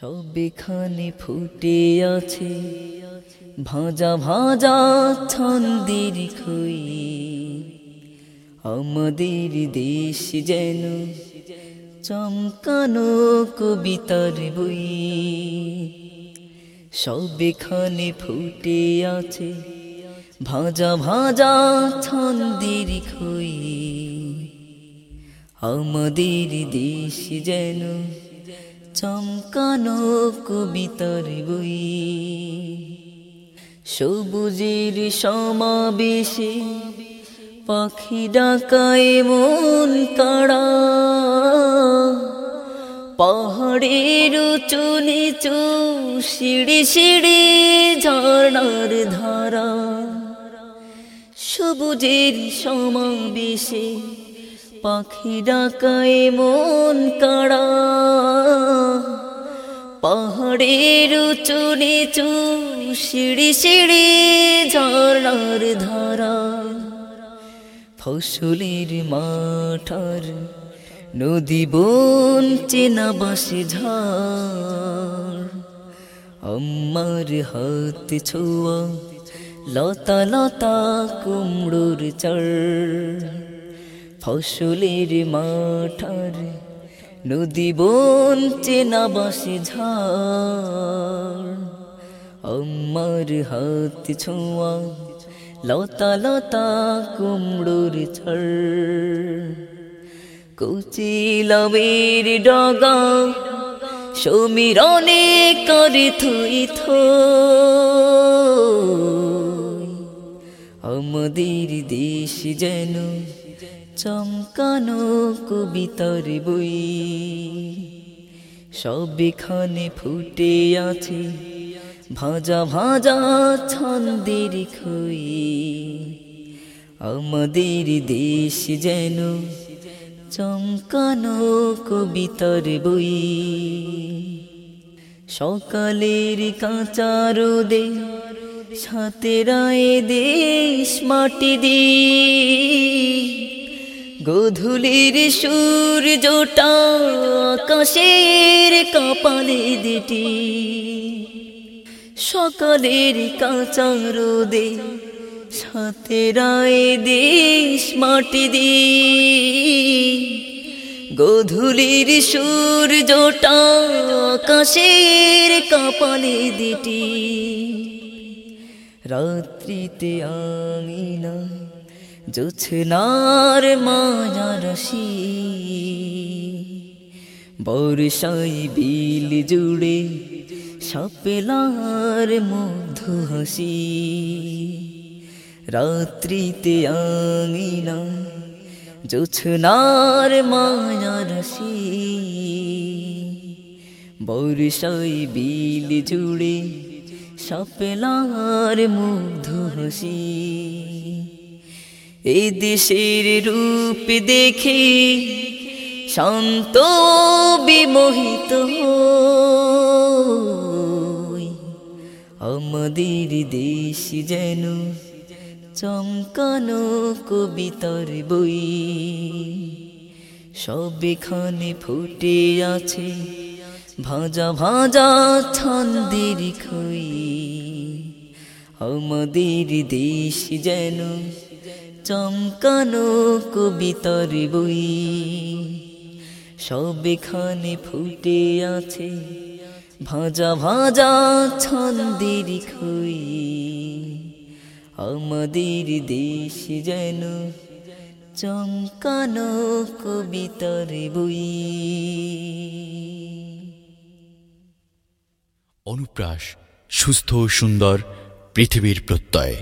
সবেখানে ফুটে আছে। ভাজা ভাজা ছন্দের খই। আমাদের দেশ যেন চমকানো কবিতার বই। সবেখানে ফুটে আছে। ভাজা ভাজা ছন্দের খই। আমাদের দেশ যেন চমকানো কবিতার বই। সবুজের সমাবেশে পাখি ডাকায় মন কাড়া। পাহাড়ের উঁচু নিচু সিঁড়ি সিঁড়ি ঝর্ণার ধারা। সবুজের সমাবেশে পাখি ডাকায় মন কাড়া। পাহাড়ের উঁচু নিচু সিঁড়ি সিঁড়ি ঝর্ণার ধারা। ফসলের মাঠার নদী বন চেনা বাসে ঝাড়। আমার হাত ছোঁয়া লতা লতা কুমড়োর চড়। ফসলের মাঠার নদী বন চেনা বাসে ঝাড়। আমার হাত ছোঁয়া, লতা লতা কুমড়োর ছড় কচি লবের ডগা, সমীরণে করে থই থই আমাদের দেশ যেন চমকানো কবিতার বই। সবেখানে ফুটে আছে ভাজা ভাজা ছন্দের খই। আমাদের দেশ যেন চমকানো কবিতার বই। সকালের কাঁচা রোদে সাতেরায় দেশ মাটি দি গধুলির সুর জোটা আকাশের কপালে দিটি। সকালের কাঁচা রোদে সাথে রায় দেশ মাটি দি গধুলির সুর জোটা আকাশের কপালে দিটি। রাত্রিতে আঙিনা জোছনার মায়ারসি বর্ষাই বিল জুড়ে সাপেলার মুগ্ধ হাসি। রাত্রিতে আঙিনা জোছনার মায়ারসি বর্ষাই বিল জুড়ে সাপেলার মুগ্ধ এই দেশের রূপ দেখে শান্ত বিমোহিত আমাদের দেশ যেন চমকানো কবিতার বই। সবেখানে ফুটে আছে ভাজা ভাজা ছন্দের খই। আমাদের দেশ যেন চমকানো কবিতার বই। সবেখানে ফুটে আছে ভাজা ভাজা ছন্দের খই। আমাদের দেশ যেন চমকানো কবিতার বই। অনুপ্রাস সুস্থ ও সুন্দর পৃথিবীর প্রত্যয়।